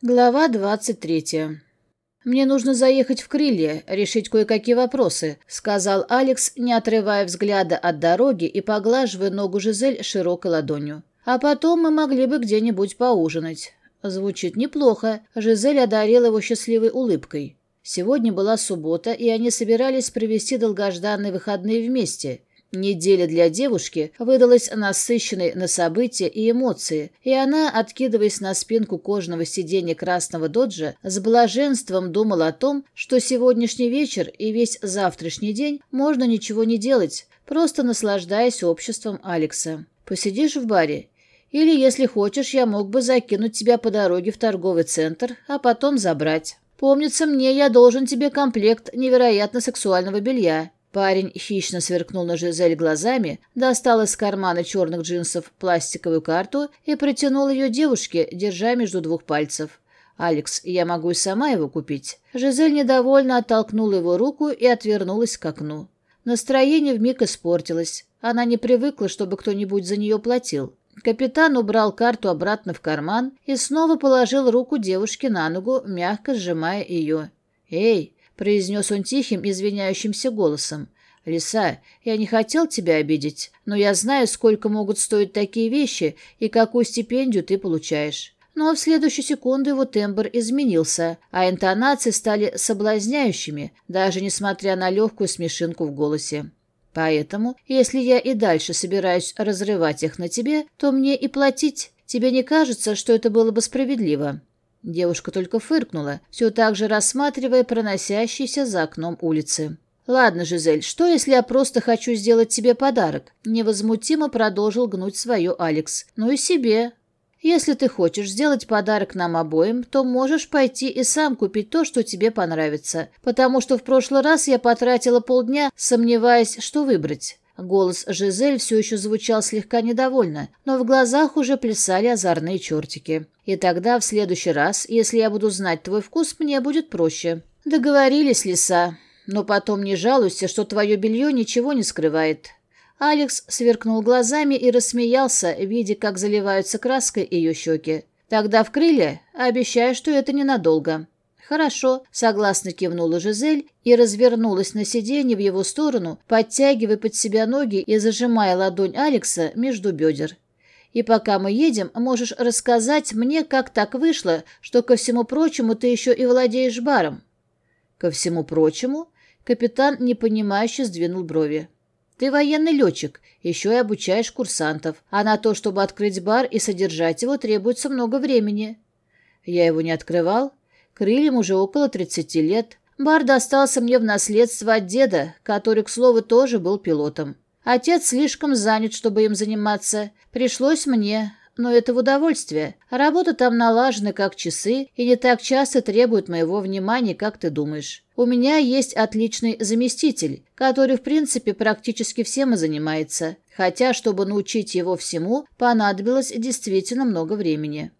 Глава 23. «Мне нужно заехать в Крылья, решить кое-какие вопросы», — сказал Алекс, не отрывая взгляда от дороги и поглаживая ногу Жизель широкой ладонью. «А потом мы могли бы где-нибудь поужинать». Звучит неплохо. Жизель одарила его счастливой улыбкой. Сегодня была суббота, и они собирались провести долгожданные выходные вместе неделя для девушки выдалась насыщенной на события и эмоции, и она, откидываясь на спинку кожного сиденья красного доджа, с блаженством думала о том, что сегодняшний вечер и весь завтрашний день можно ничего не делать, просто наслаждаясь обществом Алекса. «Посидишь в баре? Или, если хочешь, я мог бы закинуть тебя по дороге в торговый центр, а потом забрать». «Помнится мне, я должен тебе комплект невероятно сексуального белья. Парень хищно сверкнул на Жизель глазами, достал из кармана черных джинсов пластиковую карту и протянул ее девушке, держа между двух пальцев. «Алекс, я могу и сама его купить». Жизель недовольно оттолкнула его руку и отвернулась к окну. Настроение вмиг испортилось. Она не привыкла, чтобы кто-нибудь за нее платил. Капитан убрал карту обратно в карман и снова положил руку девушке на ногу, мягко сжимая ее. «Эй, Произнес он тихим, извиняющимся голосом. «Лиса, я не хотел тебя обидеть, но я знаю, сколько могут стоить такие вещи и какую стипендию ты получаешь». Но в следующую секунду его тембр изменился, а интонации стали соблазняющими, даже несмотря на легкую смешинку в голосе. «Поэтому, если я и дальше собираюсь разрывать их на тебе, то мне и платить. Тебе не кажется, что это было бы справедливо?» Девушка только фыркнула, все так же рассматривая проносящийся за окном улицы. «Ладно, Жизель, что, если я просто хочу сделать тебе подарок?» Невозмутимо продолжил гнуть свое Алекс. «Ну и себе. Если ты хочешь сделать подарок нам обоим, то можешь пойти и сам купить то, что тебе понравится, потому что в прошлый раз я потратила полдня, сомневаясь, что выбрать. Голос Жизель все еще звучал слегка недовольно, но в глазах уже плясали озорные чертики. «И тогда, в следующий раз, если я буду знать твой вкус, мне будет проще». «Договорились, лиса. Но потом не жалуйся, что твое белье ничего не скрывает». Алекс сверкнул глазами и рассмеялся, видя, как заливаются краской ее щеки. «Тогда в крыле? Обещаю, что это ненадолго». Хорошо, согласно кивнула Жизель и развернулась на сиденье в его сторону, подтягивая под себя ноги и зажимая ладонь Алекса между бедер. И пока мы едем, можешь рассказать мне, как так вышло, что, ко всему прочему, ты еще и владеешь баром». «Ко всему прочему?» Капитан непонимающе сдвинул брови. «Ты военный летчик, еще и обучаешь курсантов, а на то, чтобы открыть бар и содержать его, требуется много времени». «Я его не открывал, Крыльям уже около 30 лет. Барда остался мне в наследство от деда, который, к слову, тоже был пилотом. Отец слишком занят, чтобы им заниматься. Пришлось мне, но это в удовольствие. Работа там налажена как часы и не так часто требует моего внимания, как ты думаешь. У меня есть отличный заместитель, который, в принципе, практически всем и занимается. Хотя, чтобы научить его всему, понадобилось действительно много времени.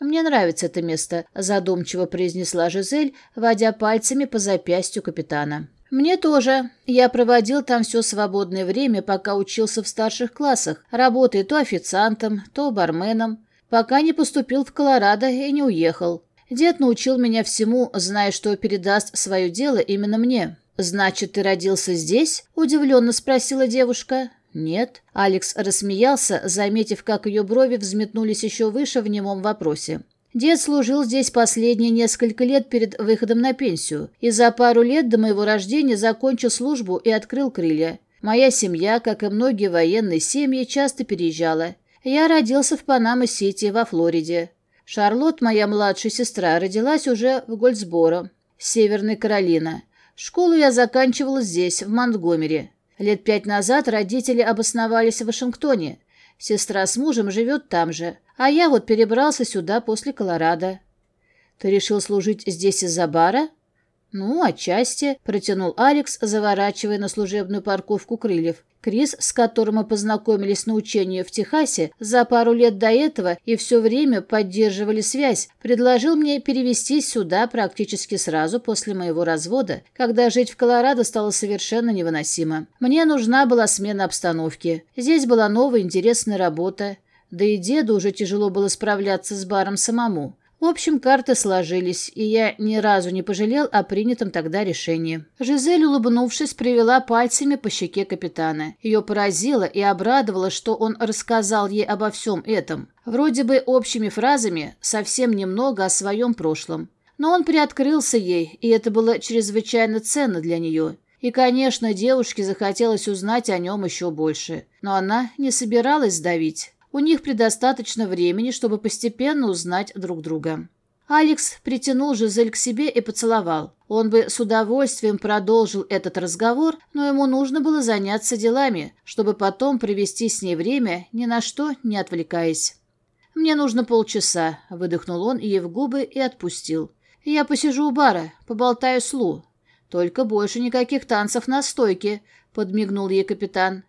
Мне нравится это место», – задумчиво произнесла Жизель, водя пальцами по запястью капитана. «Мне тоже. Я проводил там все свободное время, пока учился в старших классах, работая то официантом, то барменом, пока не поступил в Колорадо и не уехал. Дед научил меня всему, зная, что передаст свое дело именно мне». «Значит, ты родился здесь?» – удивленно спросила девушка. Нет, Алекс рассмеялся, заметив, как ее брови взметнулись еще выше в немом вопросе. Дед служил здесь последние несколько лет перед выходом на пенсию, и за пару лет до моего рождения закончил службу и открыл крылья. Моя семья, как и многие военные семьи, часто переезжала. Я родилась в Панама-Сити, во Флориде. Шарлотт, моя младшая сестра, родилась уже в Гольдсборо, Северная Каролина. Школу я заканчивала здесь, в Монтгомери. Лет пять назад родители обосновались в Вашингтоне. Сестра с мужем живет там же, а я вот перебрался сюда после Колорадо. Ты решил служить здесь из-за бара? «Ну, отчасти», — протянул Алекс, заворачивая на служебную парковку крыльев. Крис, с которым мы познакомились на учении в Техасе за пару лет до этого и все время поддерживали связь, предложил мне перевестись сюда практически сразу после моего развода, когда жить в Колорадо стало совершенно невыносимо. Мне нужна была смена обстановки. Здесь была новая интересная работа. Да и деду уже тяжело было справляться с баром самому. В общем, карты сложились, и я ни разу не пожалел о принятом тогда решении. Жизель, улыбнувшись, привела пальцами по щеке капитана. Ее поразило и обрадовало, что он рассказал ей обо всем этом. Вроде бы общими фразами, совсем немного о своем прошлом. Но он приоткрылся ей, и это было чрезвычайно ценно для нее. И, конечно, девушке захотелось узнать о нем еще больше. Но она не собиралась сдавить. У них предостаточно времени, чтобы постепенно узнать друг друга. Алекс притянул Жизель к себе и поцеловал. Он бы с удовольствием продолжил этот разговор, но ему нужно было заняться делами, чтобы потом провести с ней время, ни на что не отвлекаясь. «Мне нужно полчаса», — выдохнул он ей в губы и отпустил. «Я посижу у бара, поболтаю с Лу». «Только больше никаких танцев на стойке», — подмигнул ей капитан.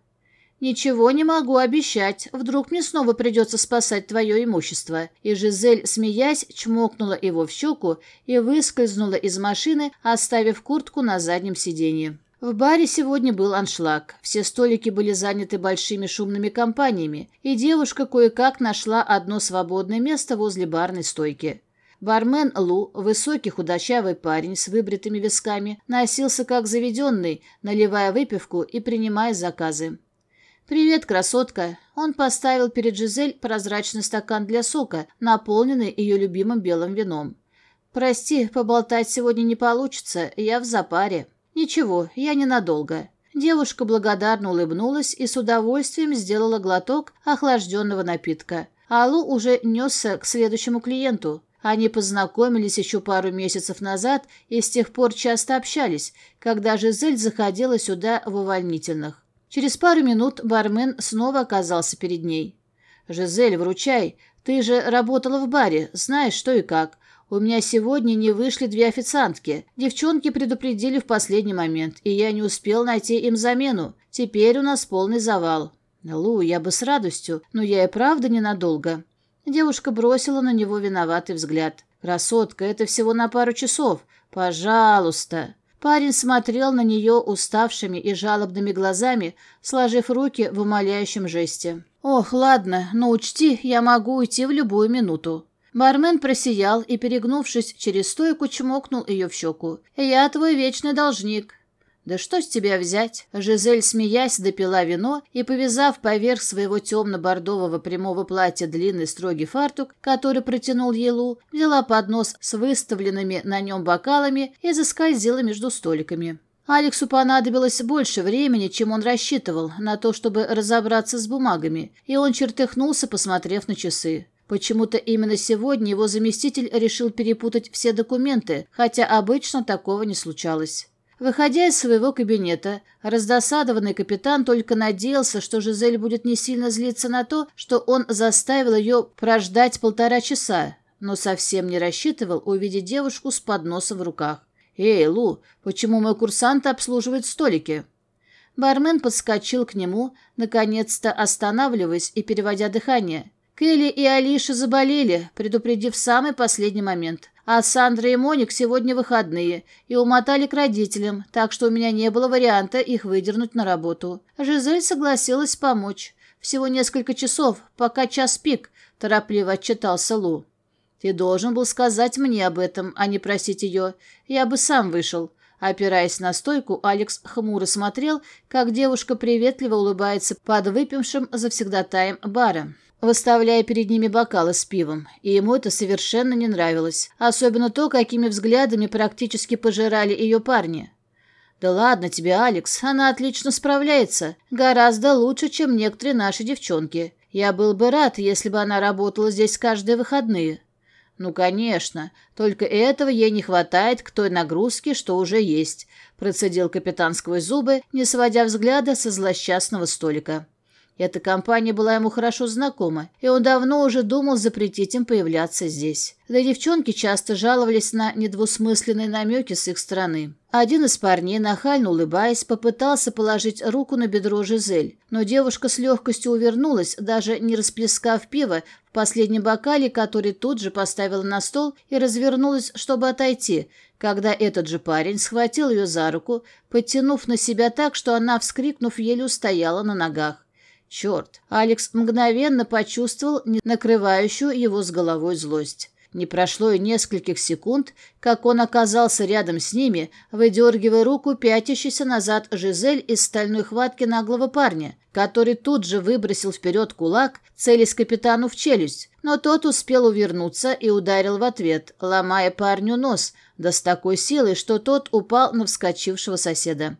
«Ничего не могу обещать. Вдруг мне снова придется спасать твое имущество». И Жизель, смеясь, чмокнула его в щеку и выскользнула из машины, оставив куртку на заднем сиденье. В баре сегодня был аншлаг. Все столики были заняты большими шумными компаниями, и девушка кое-как нашла одно свободное место возле барной стойки. Бармен Лу, высокий худощавый парень с выбритыми висками, носился как заведенный, наливая выпивку и принимая заказы. «Привет, красотка!» Он поставил перед Жизель прозрачный стакан для сока, наполненный ее любимым белым вином. «Прости, поболтать сегодня не получится, я в запаре». «Ничего, я ненадолго». Девушка благодарно улыбнулась и с удовольствием сделала глоток охлажденного напитка. Аллу уже несся к следующему клиенту. Они познакомились еще пару месяцев назад и с тех пор часто общались, когда Жизель заходила сюда в увольнительных. Через пару минут бармен снова оказался перед ней. «Жизель, вручай. Ты же работала в баре, знаешь, что и как. У меня сегодня не вышли две официантки. Девчонки предупредили в последний момент, и я не успел найти им замену. Теперь у нас полный завал». «Лу, я бы с радостью, но я и правда ненадолго». Девушка бросила на него виноватый взгляд. «Красотка, это всего на пару часов. Пожалуйста». Парень смотрел на нее уставшими и жалобными глазами, сложив руки в умоляющем жесте. «Ох, ладно, но учти, я могу уйти в любую минуту». Бармен просиял и, перегнувшись через стойку, чмокнул ее в щеку. «Я твой вечный должник. Да что с тебя взять? Жизель, смеясь, допила вино и, повязав поверх своего темно-бордового прямого платья длинный строгий фартук, который протянул Елу, взяла поднос с выставленными на нем бокалами и заскользила между столиками. Алексу понадобилось больше времени, чем он рассчитывал, на то, чтобы разобраться с бумагами, и он чертыхнулся, посмотрев на часы. Почему-то именно сегодня его заместитель решил перепутать все документы, хотя обычно такого не случалось. Выходя из своего кабинета, раздосадованный капитан только надеялся, что Жизель будет не сильно злиться на то, что он заставил ее прождать полтора часа, но совсем не рассчитывал увидеть девушку с подносом в руках. «Эй, Лу, почему мой курсант обслуживает столики?» Бармен подскочил к нему, наконец-то останавливаясь и переводя дыхание. Келли и Алиша заболели, предупредив в самый последний момент. А Сандра и Моник сегодня выходные, и умотали к родителям, так что у меня не было варианта их выдернуть на работу. Жизель согласилась помочь. Всего несколько часов, пока час пик, торопливо отчитался Лу. Ты должен был сказать мне об этом, а не просить ее. Я бы сам вышел. Опираясь на стойку, Алекс хмуро смотрел, как девушка приветливо улыбается под выпившим завсегдатаем бара. Выставляя перед ними бокалы с пивом, и ему это совершенно не нравилось, особенно то, какими взглядами практически пожирали ее парни. «Да ладно тебе, Алекс, она отлично справляется. Гораздо лучше, чем некоторые наши девчонки. Я был бы рад, если бы она работала здесь каждые выходные». «Ну, конечно. Только этого ей не хватает к той нагрузке, что уже есть», – процедил капитан сквозь зубы, не сводя взгляда со злосчастного столика. Эта компания была ему хорошо знакома, и он давно уже думал запретить им появляться здесь. Да и девчонки часто жаловались на недвусмысленные намеки с их стороны. Один из парней, нахально улыбаясь, попытался положить руку на бедро Жизель, но девушка с легкостью увернулась, даже не расплескав пиво в последнем бокале, который тут же поставила на стол и развернулась, чтобы отойти, когда этот же парень схватил ее за руку, подтянув на себя так, что она, вскрикнув, еле устояла на ногах. Черт! Алекс мгновенно почувствовал накрывающую его с головой злость. Не прошло и нескольких секунд, как он оказался рядом с ними, выдергивая руку пятящейся назад Жизель из стальной хватки наглого парня, который тут же выбросил вперед кулак, целясь капитану в челюсть, но тот успел увернуться и ударил в ответ, ломая парню нос, да с такой силой, что тот упал на вскочившего соседа.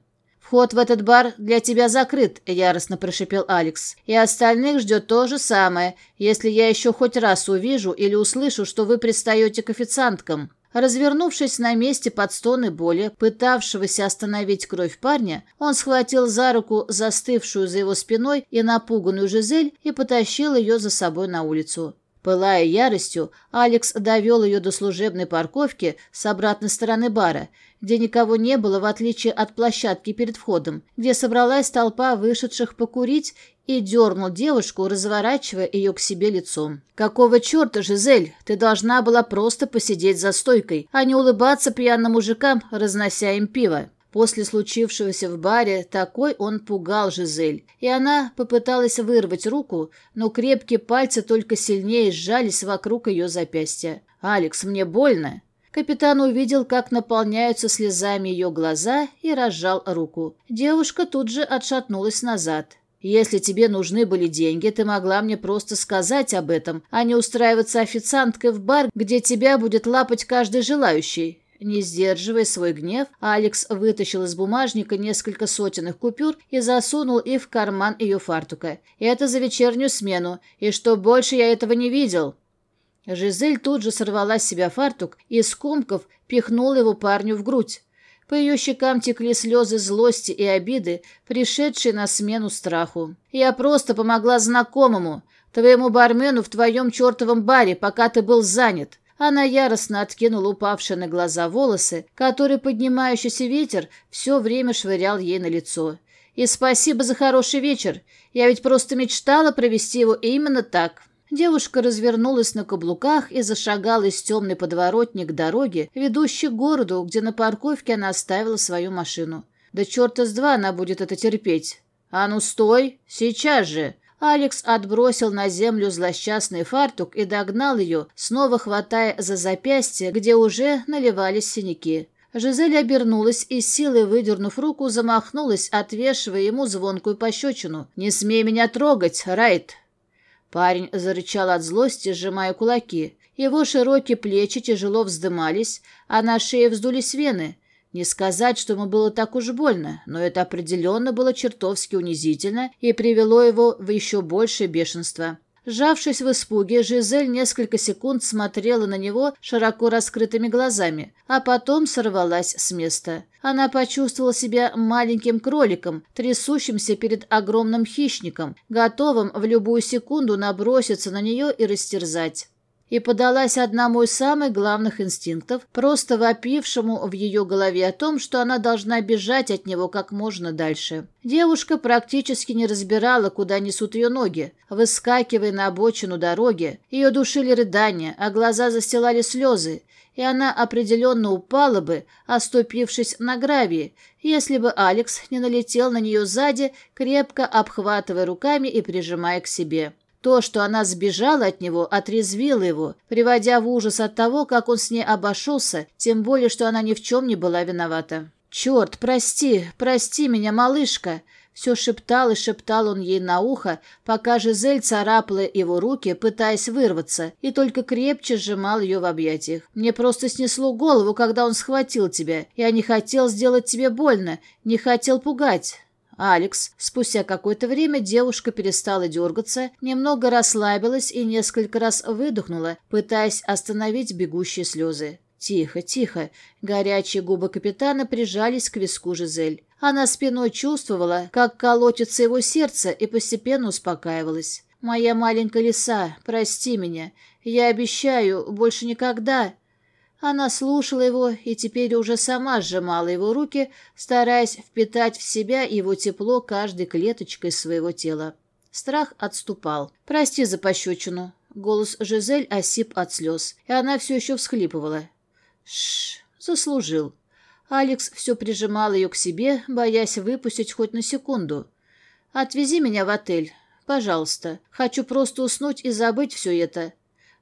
Вход в этот бар для тебя закрыт», — яростно прошипел Алекс. «И остальных ждет то же самое, если я еще хоть раз увижу или услышу, что вы пристаете к официанткам». Развернувшись на месте под стоны боли, пытавшегося остановить кровь парня, он схватил за руку застывшую за его спиной и напуганную Жизель и потащил ее за собой на улицу. Пылая яростью, Алекс довел ее до служебной парковки с обратной стороны бара, где никого не было, в отличие от площадки перед входом, где собралась толпа вышедших покурить и дернул девушку, разворачивая ее к себе лицом. «Какого черта, Жизель? Ты должна была просто посидеть за стойкой, а не улыбаться пьяным мужикам, разнося им пиво». После случившегося в баре такой он пугал Жизель, и она попыталась вырвать руку, но крепкие пальцы только сильнее сжались вокруг ее запястья. «Алекс, мне больно!» Капитан увидел, как наполняются слезами ее глаза и разжал руку. Девушка тут же отшатнулась назад. «Если тебе нужны были деньги, ты могла мне просто сказать об этом, а не устраиваться официанткой в бар, где тебя будет лапать каждый желающий. Не сдерживая свой гнев, Алекс вытащил из бумажника несколько сотенных купюр и засунул их в карман ее фартука. «Это за вечернюю смену, и что больше я этого не видел!» Жизель тут же сорвала с себя фартук и, скомков, пихнул его парню в грудь. По ее щекам текли слезы злости и обиды, пришедшие на смену страху. «Я просто помогла знакомому, твоему бармену в твоем чертовом баре, пока ты был занят. Она яростно откинула упавшие на глаза волосы, которые поднимающийся ветер все время швырял ей на лицо. «И спасибо за хороший вечер. Я ведь просто мечтала провести его именно так». Девушка развернулась на каблуках и зашагала из темной подворотни к дороге, ведущей к городу, где на парковке она оставила свою машину. «Да черта с два она будет это терпеть!» «А ну стой! Сейчас же!» Алекс отбросил на землю злосчастный фартук и догнал ее, снова хватая за запястье, где уже наливались синяки. Жизель обернулась и, силой выдернув руку, замахнулась, отвешивая ему звонкую пощечину. «Не смей меня трогать, Райт!» Парень зарычал от злости, сжимая кулаки. Его широкие плечи тяжело вздымались, а на шее вздулись вены. Не сказать, что ему было так уж больно, но это определенно было чертовски унизительно и привело его в еще большее бешенство. Жавшись в испуге, Жизель несколько секунд смотрела на него широко раскрытыми глазами, а потом сорвалась с места. Она почувствовала себя маленьким кроликом, трясущимся перед огромным хищником, готовым в любую секунду наброситься на нее и растерзать и подалась одному из самых главных инстинктов, просто вопившему в ее голове о том, что она должна бежать от него как можно дальше. Девушка практически не разбирала, куда несут ее ноги. Выскакивая на обочину дороги, ее душили рыдания, а глаза застилали слезы, и она определенно упала бы, оступившись на гравии, если бы Алекс не налетел на нее сзади, крепко обхватывая руками и прижимая к себе. То, что она сбежала от него, отрезвило его, приводя в ужас от того, как он с ней обошелся, тем более, что она ни в чем не была виновата. «Черт, прости, прости меня, малышка!» Все шептал и шептал он ей на ухо, пока Жизель царапала его руки, пытаясь вырваться, и только крепче сжимал ее в объятиях. «Мне просто снесло голову, когда он схватил тебя. Я не хотел сделать тебе больно, не хотел пугать. Алекс. Спустя какое-то время девушка перестала дергаться, немного расслабилась и несколько раз выдохнула, пытаясь остановить бегущие слезы. Тихо, тихо. Горячие губы капитана прижались к виску Жизель. Она спиной чувствовала, как колотится его сердце, и постепенно успокаивалась. «Моя маленькая лиса, прости меня. Я обещаю, больше никогда...» Она слушала его и теперь уже сама сжимала его руки, стараясь впитать в себя его тепло каждой клеточкой своего тела. Страх отступал. «Прости за пощечину». Голос Жизель осип от слез, и она все еще всхлипывала. Шш, заслужил. Алекс все прижимал ее к себе, боясь выпустить хоть на секунду. «Отвези меня в отель. Пожалуйста. Хочу просто уснуть и забыть все это.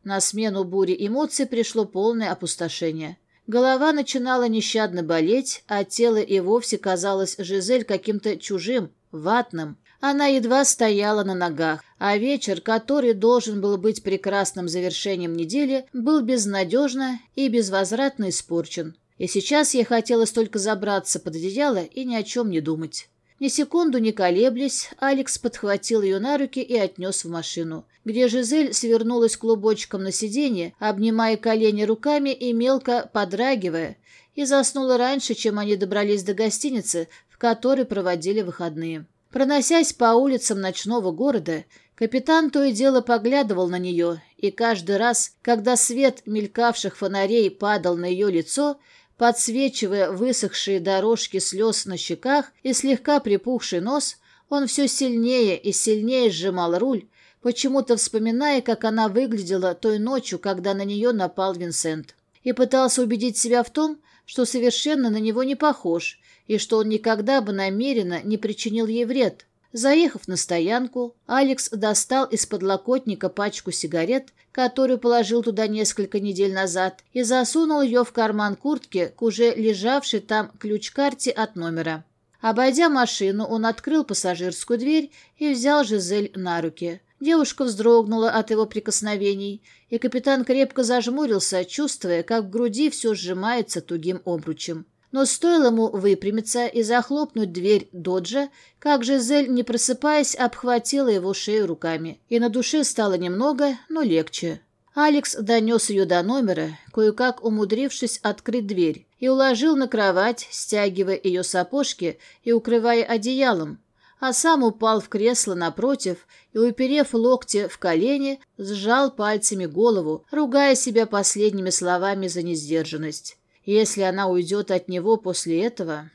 На смену буре эмоций пришло полное опустошение. Голова начинала нещадно болеть, а тело и вовсе казалось Жизель каким-то чужим, ватным. Она едва стояла на ногах, а вечер, который должен был быть прекрасным завершением недели, был безнадежно и безвозвратно испорчен. И сейчас ей хотелось только забраться под одеяло и ни о чем не думать. Ни секунду не колеблясь, Алекс подхватил ее на руки и отнес в машину, где Жизель свернулась клубочком на сиденье, обнимая колени руками и мелко подрагивая, и заснула раньше, чем они добрались до гостиницы, в которой проводили выходные. Проносясь по улицам ночного города, капитан то и дело поглядывал на нее, и каждый раз, когда свет мелькавших фонарей падал на ее лицо, Подсвечивая высохшие дорожки слез на щеках и слегка припухший нос, он все сильнее и сильнее сжимал руль, почему-то вспоминая, как она выглядела той ночью, когда на нее напал Винсент. И пытался убедить себя в том, что совершенно на него не похож, и что он никогда бы намеренно не причинил ей вред. Заехав на стоянку, Алекс достал из-под локотника пачку сигарет, которую положил туда несколько недель назад, и засунул ее в карман куртки к уже лежавшей там ключ-карте от номера. Обойдя машину, он открыл пассажирскую дверь и взял Жизель на руки. Девушка вздрогнула от его прикосновений, и капитан крепко зажмурился, чувствуя, как в груди все сжимается тугим обручем но стоило ему выпрямиться и захлопнуть дверь доджа, как же Зель не просыпаясь, обхватила его шею руками, и на душе стало немного, но легче. Алекс донес ее до номера, кое-как умудрившись открыть дверь, и уложил на кровать, стягивая ее сапожки и укрывая одеялом, а сам упал в кресло напротив и, уперев локти в колени, сжал пальцами голову, ругая себя последними словами за несдержанность если она уйдет от него после этого.